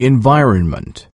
environment.